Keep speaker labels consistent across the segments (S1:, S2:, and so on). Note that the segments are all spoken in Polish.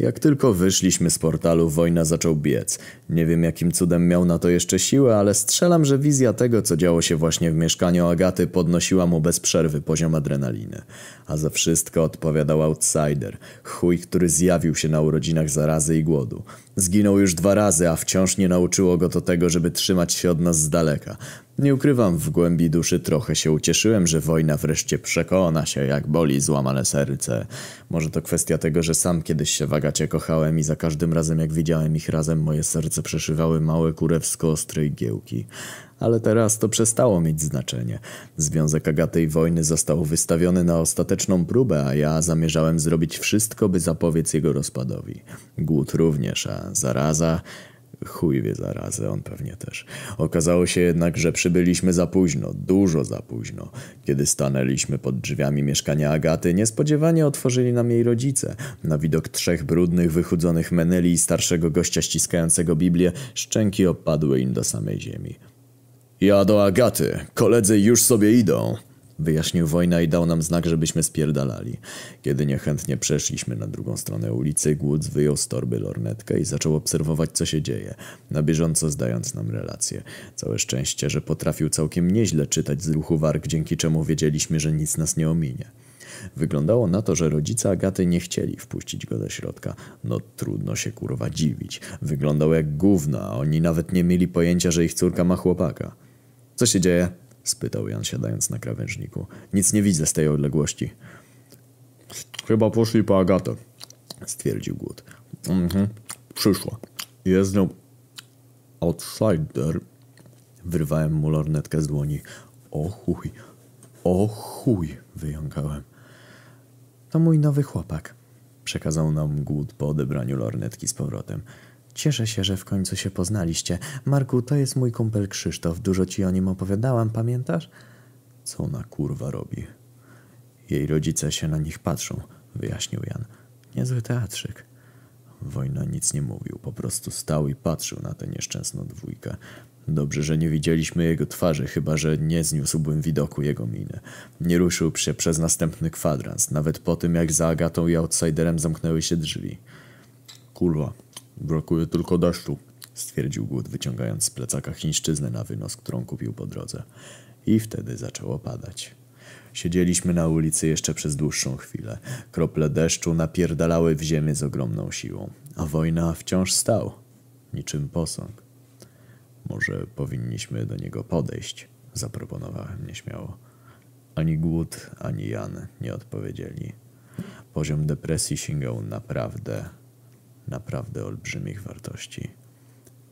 S1: Jak tylko wyszliśmy z portalu, wojna zaczął biec. Nie wiem jakim cudem miał na to jeszcze siłę, ale strzelam, że wizja tego, co działo się właśnie w mieszkaniu Agaty, podnosiła mu bez przerwy poziom adrenaliny. A za wszystko odpowiadał outsider, chuj, który zjawił się na urodzinach zarazy i głodu. Zginął już dwa razy, a wciąż nie nauczyło go to tego, żeby trzymać się od nas z daleka. Nie ukrywam, w głębi duszy trochę się ucieszyłem, że wojna wreszcie przekona się, jak boli złamane serce. Może to kwestia tego, że sam kiedyś się wagacie kochałem i za każdym razem jak widziałem ich razem, moje serce przeszywały małe kurewsko ostre igiełki. Ale teraz to przestało mieć znaczenie. Związek Agaty i wojny został wystawiony na ostateczną próbę, a ja zamierzałem zrobić wszystko, by zapobiec jego rozpadowi. Głód również, a zaraza... Chuj wie zarazę, on pewnie też. Okazało się jednak, że przybyliśmy za późno, dużo za późno. Kiedy stanęliśmy pod drzwiami mieszkania Agaty, niespodziewanie otworzyli nam jej rodzice. Na widok trzech brudnych, wychudzonych meneli i starszego gościa ściskającego Biblię, szczęki opadły im do samej ziemi. Ja do Agaty, koledzy już sobie idą. Wyjaśnił wojna i dał nam znak, żebyśmy spierdalali. Kiedy niechętnie przeszliśmy na drugą stronę ulicy, Głód wyjął z torby lornetkę i zaczął obserwować, co się dzieje, na bieżąco zdając nam relacje. Całe szczęście, że potrafił całkiem nieźle czytać z ruchu warg, dzięki czemu wiedzieliśmy, że nic nas nie ominie. Wyglądało na to, że rodzice Agaty nie chcieli wpuścić go do środka. No trudno się kurwa dziwić. Wyglądał jak gówno, a oni nawet nie mieli pojęcia, że ich córka ma chłopaka. Co się dzieje? spytał Jan siadając na krawężniku. Nic nie widzę z tej odległości. Chyba poszli po Agatę, stwierdził Głód. Mhm, przyszła. Jest nią outsider. Wyrwałem mu lornetkę z dłoni. O chuj, o chuj, wyjąkałem. To mój nowy chłopak, przekazał nam Głód po odebraniu lornetki z powrotem. Cieszę się, że w końcu się poznaliście. Marku, to jest mój kumpel Krzysztof. Dużo ci o nim opowiadałam, pamiętasz? Co ona kurwa robi? Jej rodzice się na nich patrzą, wyjaśnił Jan. Niezły teatrzyk. Wojna nic nie mówił, po prostu stał i patrzył na tę nieszczęsną dwójkę. Dobrze, że nie widzieliśmy jego twarzy, chyba że nie zniósłbym widoku jego miny. Nie ruszył się przez następny kwadrans, nawet po tym jak za Agatą i outsiderem zamknęły się drzwi. Kurwa, brakuje tylko deszczu, stwierdził Głód, wyciągając z plecaka chińszczyznę na wynos, którą kupił po drodze. I wtedy zaczęło padać. Siedzieliśmy na ulicy jeszcze przez dłuższą chwilę. Krople deszczu napierdalały w ziemię z ogromną siłą, a wojna wciąż stał, niczym posąg. Może powinniśmy do niego podejść, zaproponowałem nieśmiało. Ani Głód, ani Jan nie odpowiedzieli. Poziom depresji sięgał naprawdę, naprawdę olbrzymich wartości.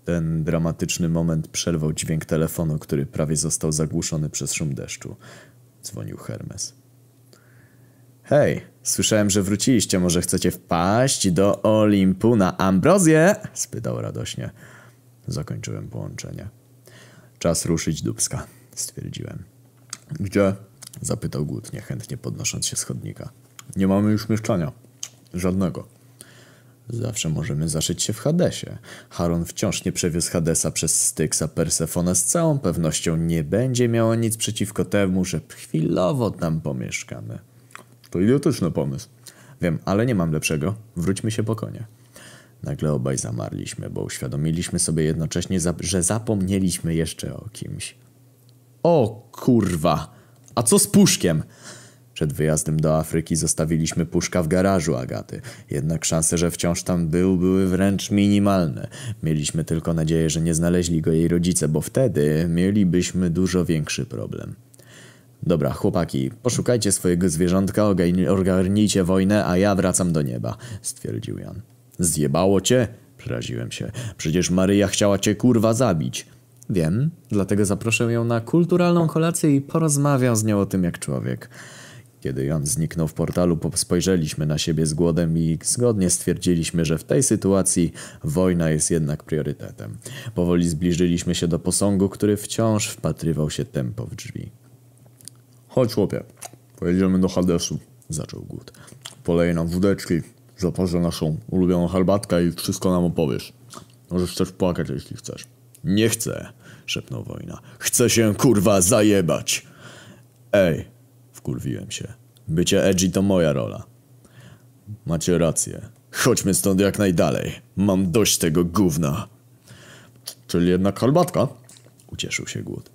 S1: Ten dramatyczny moment przerwał dźwięk telefonu, który prawie został zagłuszony przez szum deszczu. Dzwonił Hermes. Hej, słyszałem, że wróciliście. Może chcecie wpaść do Olimpu na Ambrozję? spytał radośnie. Zakończyłem połączenie. Czas ruszyć Dubska, stwierdziłem. Gdzie? zapytał Głód, niechętnie podnosząc się z chodnika. Nie mamy już mieszkania. Żadnego. Zawsze możemy zaszyć się w Hadesie. Haron wciąż nie przewiózł Hadesa przez Styx, a Persefona z całą pewnością nie będzie miała nic przeciwko temu, że chwilowo tam pomieszkamy. To idiotyczny pomysł. Wiem, ale nie mam lepszego. Wróćmy się po konie. Nagle obaj zamarliśmy, bo uświadomiliśmy sobie jednocześnie, że zapomnieliśmy jeszcze o kimś. O kurwa! A co z puszkiem? Przed wyjazdem do Afryki zostawiliśmy puszka w garażu Agaty. Jednak szanse, że wciąż tam był, były wręcz minimalne. Mieliśmy tylko nadzieję, że nie znaleźli go jej rodzice, bo wtedy mielibyśmy dużo większy problem. Dobra, chłopaki, poszukajcie swojego zwierzątka, ogarnijcie wojnę, a ja wracam do nieba, stwierdził Jan. Zjebało cię? Przeraziłem się. Przecież Maryja chciała cię kurwa zabić. Wiem, dlatego zaproszę ją na kulturalną kolację i porozmawiam z nią o tym jak człowiek. Kiedy Jan zniknął w portalu, spojrzeliśmy na siebie z głodem i zgodnie stwierdziliśmy, że w tej sytuacji wojna jest jednak priorytetem. Powoli zbliżyliśmy się do posągu, który wciąż wpatrywał się tempo w drzwi. Chodź chłopie, pojedziemy do Hadesu, zaczął Głód. Poleję nam wódeczki, zaparzę naszą ulubioną herbatkę i wszystko nam opowiesz. Możesz też płakać, jeśli chcesz. Nie chcę, szepnął Wojna. Chcę się kurwa zajebać. Ej, wkurwiłem się. Bycie edgy to moja rola. Macie rację. Chodźmy stąd jak najdalej. Mam dość tego gówna. Czyli jednak herbatka? Ucieszył się głód.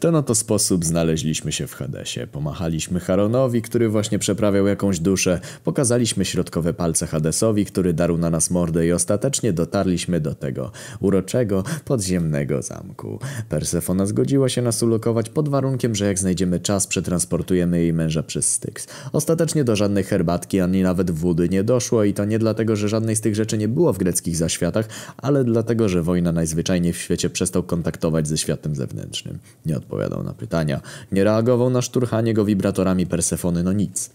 S1: Ten oto sposób znaleźliśmy się w Hadesie. Pomachaliśmy Haronowi, który właśnie przeprawiał jakąś duszę, pokazaliśmy środkowe palce Hadesowi, który darł na nas mordę i ostatecznie dotarliśmy do tego uroczego, podziemnego zamku. Persefona zgodziła się nas ulokować pod warunkiem, że jak znajdziemy czas, przetransportujemy jej męża przez Styx. Ostatecznie do żadnej herbatki ani nawet wody nie doszło i to nie dlatego, że żadnej z tych rzeczy nie było w greckich zaświatach, ale dlatego, że wojna najzwyczajniej w świecie przestał kontaktować ze światem zewnętrznym. Nie odpowiadał na pytania, nie reagował na szturchanie go wibratorami Persefony, no nic.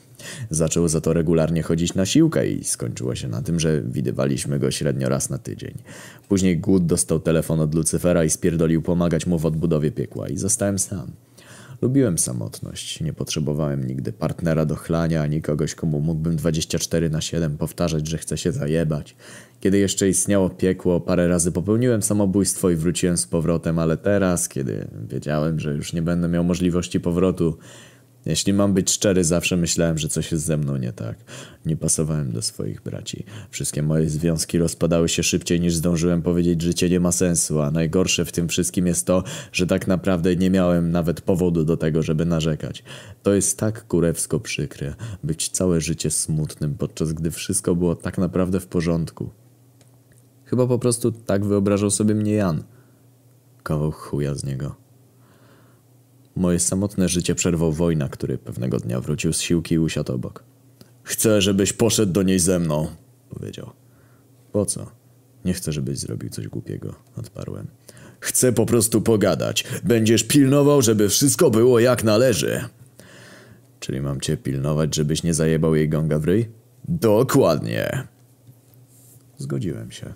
S1: Zaczął za to regularnie chodzić na siłkę i skończyło się na tym, że widywaliśmy go średnio raz na tydzień. Później Głód dostał telefon od Lucyfera i spierdolił pomagać mu w odbudowie piekła i zostałem sam. Lubiłem samotność. Nie potrzebowałem nigdy partnera do chlania, ani kogoś, komu mógłbym 24 na 7 powtarzać, że chce się zajebać. Kiedy jeszcze istniało piekło, parę razy popełniłem samobójstwo i wróciłem z powrotem, ale teraz, kiedy wiedziałem, że już nie będę miał możliwości powrotu, jeśli mam być szczery, zawsze myślałem, że coś jest ze mną nie tak. Nie pasowałem do swoich braci. Wszystkie moje związki rozpadały się szybciej niż zdążyłem powiedzieć, że życie nie ma sensu, a najgorsze w tym wszystkim jest to, że tak naprawdę nie miałem nawet powodu do tego, żeby narzekać. To jest tak kurewsko przykre, być całe życie smutnym, podczas gdy wszystko było tak naprawdę w porządku. Chyba po prostu tak wyobrażał sobie mnie Jan. Kawał chuja z niego. Moje samotne życie przerwał wojna, który pewnego dnia wrócił z siłki i usiadł obok. Chcę, żebyś poszedł do niej ze mną, powiedział. Po co? Nie chcę, żebyś zrobił coś głupiego, odparłem. Chcę po prostu pogadać. Będziesz pilnował, żeby wszystko było jak należy. Czyli mam cię pilnować, żebyś nie zajebał jej gonga w ryj? Dokładnie. Zgodziłem się.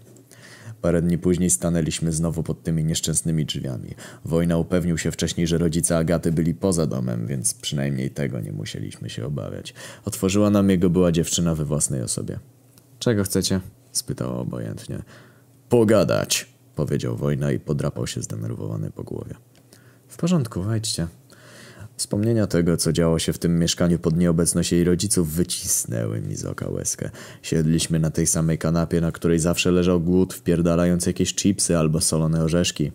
S1: Parę dni później stanęliśmy znowu pod tymi nieszczęsnymi drzwiami. Wojna upewnił się wcześniej, że rodzice Agaty byli poza domem, więc przynajmniej tego nie musieliśmy się obawiać. Otworzyła nam jego była dziewczyna we własnej osobie. Czego chcecie? spytała obojętnie. Pogadać, powiedział Wojna i podrapał się zdenerwowany po głowie. W porządku, wejdźcie. Wspomnienia tego, co działo się w tym mieszkaniu pod nieobecność jej rodziców, wycisnęły mi z oka łezkę. Siedliśmy na tej samej kanapie, na której zawsze leżał głód, wpierdalając jakieś chipsy albo solone orzeszki.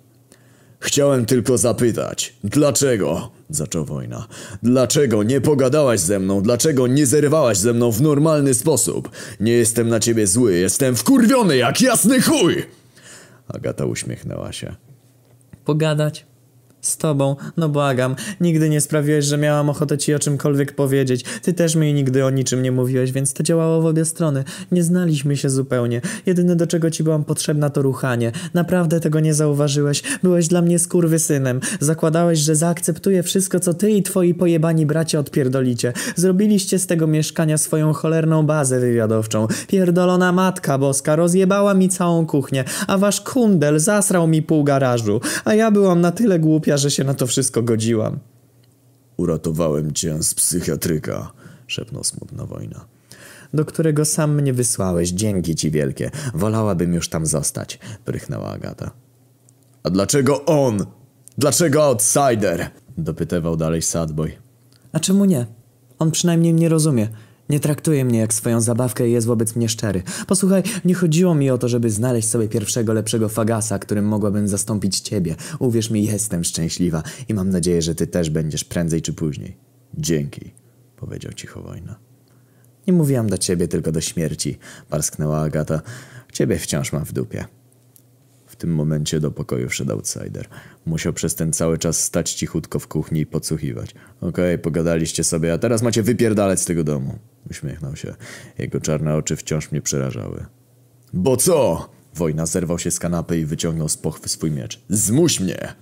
S1: Chciałem tylko zapytać, dlaczego? Zaczął wojna. Dlaczego nie pogadałaś ze mną? Dlaczego nie zerwałaś ze mną w normalny sposób? Nie jestem na ciebie zły, jestem wkurwiony jak jasny chuj! Agata uśmiechnęła się.
S2: Pogadać? Z tobą? No błagam, nigdy nie sprawiłeś, że miałam ochotę ci o czymkolwiek powiedzieć. Ty też mi nigdy o niczym nie mówiłeś, więc to działało w obie strony. Nie znaliśmy się zupełnie. Jedyne do czego ci byłam potrzebna to ruchanie. Naprawdę tego nie zauważyłeś. Byłeś dla mnie skurwysynem. Zakładałeś, że zaakceptuję wszystko, co ty i twoi pojebani bracia odpierdolicie. Zrobiliście z tego mieszkania swoją cholerną bazę wywiadowczą. Pierdolona matka boska rozjebała mi całą kuchnię, a wasz kundel zasrał mi pół garażu. A ja byłam na tyle głupia, że się na to wszystko godziłam.
S1: Uratowałem cię z psychiatryka, szepnął smutna wojna.
S2: Do którego sam mnie wysłałeś, dzięki ci wielkie. Wolałabym już tam zostać, prychnęła Agata.
S1: A dlaczego on? Dlaczego outsider? Dopytywał dalej Sadboy.
S2: A czemu nie? On przynajmniej mnie rozumie. Nie traktuje mnie jak swoją zabawkę i jest wobec mnie szczery. Posłuchaj, nie chodziło mi o to, żeby znaleźć sobie pierwszego lepszego fagasa, którym mogłabym zastąpić ciebie. Uwierz mi, jestem szczęśliwa i mam nadzieję, że ty też będziesz prędzej czy później.
S1: Dzięki, powiedział cicho wojna.
S2: Nie mówiłam do ciebie, tylko do śmierci, parsknęła Agata. Ciebie wciąż mam w dupie.
S1: Tym momencie do pokoju wszedł outsider. Musiał przez ten cały czas stać cichutko w kuchni i podsłuchiwać. Okej, okay, pogadaliście sobie, a teraz macie wypierdalać z tego domu. Uśmiechnął się. Jego czarne oczy wciąż mnie przerażały. Bo co? Wojna zerwał się z kanapy i wyciągnął z pochwy swój miecz. Zmuś mnie!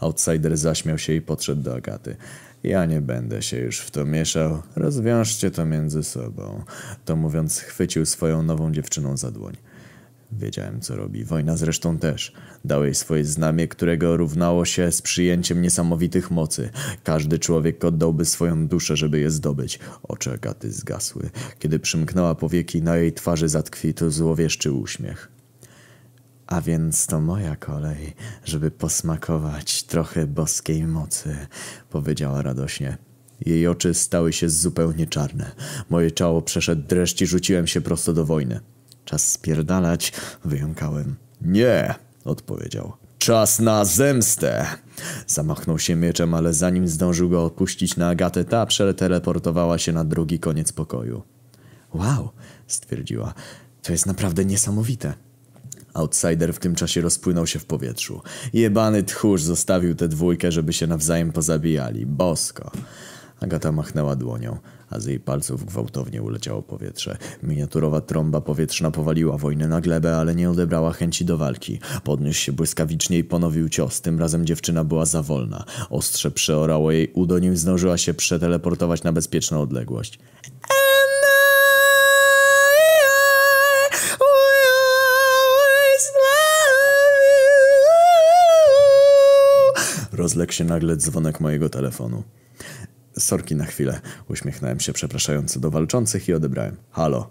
S1: Outsider zaśmiał się i podszedł do Agaty. Ja nie będę się już w to mieszał. Rozwiążcie to między sobą. To mówiąc, chwycił swoją nową dziewczyną za dłoń. Wiedziałem, co robi. Wojna zresztą też. Dał jej swoje znamie, którego równało się z przyjęciem niesamowitych mocy. Każdy człowiek oddałby swoją duszę, żeby je zdobyć. Oczy Agaty zgasły. Kiedy przymknęła powieki, na jej twarzy zatkwił złowieszczy uśmiech. A więc to moja kolej, żeby posmakować trochę boskiej mocy, powiedziała radośnie. Jej oczy stały się zupełnie czarne. Moje ciało przeszedł dreszcz i rzuciłem się prosto do wojny. Czas spierdalać, wyjąkałem. Nie, odpowiedział. Czas na zemstę! Zamachnął się mieczem, ale zanim zdążył go odpuścić na Agatę, ta przeteleportowała się na drugi koniec pokoju. Wow, stwierdziła. To jest naprawdę niesamowite. Outsider w tym czasie rozpłynął się w powietrzu. Jebany tchórz zostawił tę dwójkę, żeby się nawzajem pozabijali. Bosko. Agata machnęła dłonią, a z jej palców gwałtownie uleciało powietrze. Miniaturowa trąba powietrzna powaliła wojnę na glebę, ale nie odebrała chęci do walki. Podniósł się błyskawicznie i ponowił cios. Tym razem dziewczyna była za wolna. Ostrze przeorało jej udo, nim zdążyła się przeteleportować na bezpieczną odległość. Rozległ się nagle dzwonek mojego telefonu. Sorki na chwilę. Uśmiechnąłem się przepraszająco do walczących i odebrałem. Halo.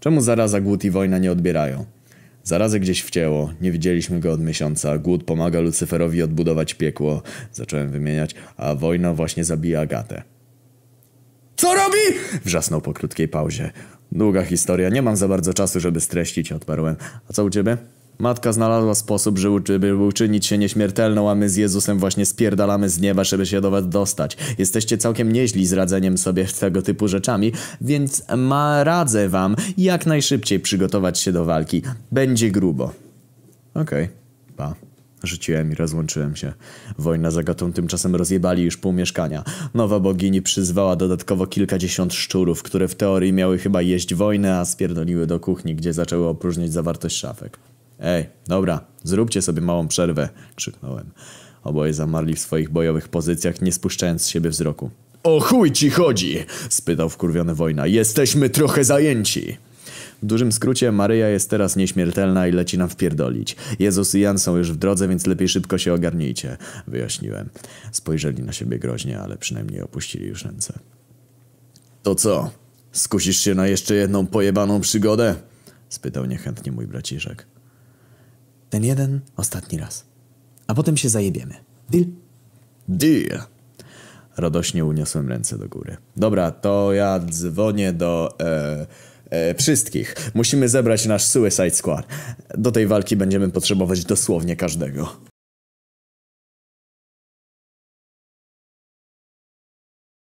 S1: Czemu zaraza, głód i wojna nie odbierają? Zarazę gdzieś wcięło, nie widzieliśmy go od miesiąca. Głód pomaga Lucyferowi odbudować piekło. Zacząłem wymieniać, a wojna właśnie zabija Agatę. Co robi? Wrzasnął po krótkiej pauzie. Długa historia, nie mam za bardzo czasu, żeby streścić, odparłem. A co u ciebie? Matka znalazła sposób, żeby uczynić się nieśmiertelną, a my z Jezusem właśnie spierdalamy z nieba, żeby się do was dostać. Jesteście całkiem nieźli z radzeniem sobie tego typu rzeczami, więc ma radzę wam jak najszybciej przygotować się do walki. Będzie grubo. Okej, okay. pa. Rzuciłem i rozłączyłem się. Wojna z Agatą tymczasem rozjebali już pół mieszkania. Nowa bogini przyzwała dodatkowo kilkadziesiąt szczurów, które w teorii miały chyba jeść wojnę, a spierdoliły do kuchni, gdzie zaczęły opróżniać zawartość szafek. Ej, dobra, zróbcie sobie małą przerwę, krzyknąłem. Oboje zamarli w swoich bojowych pozycjach, nie spuszczając z siebie wzroku. O chuj ci chodzi? spytał wkurwiony wojna. Jesteśmy trochę zajęci. W dużym skrócie, Maryja jest teraz nieśmiertelna i leci nam wpierdolić. Jezus i Jan są już w drodze, więc lepiej szybko się ogarnijcie, wyjaśniłem. Spojrzeli na siebie groźnie, ale przynajmniej opuścili już ręce. To co? Skusisz się na jeszcze jedną pojebaną przygodę? spytał niechętnie mój braciszek.
S2: Ten jeden ostatni raz. A potem się zajebiemy. Deal?
S1: Deal. Radośnie uniosłem ręce do góry. Dobra, to ja dzwonię do e, e, wszystkich. Musimy zebrać nasz Suicide Squad. Do tej walki będziemy potrzebować dosłownie każdego.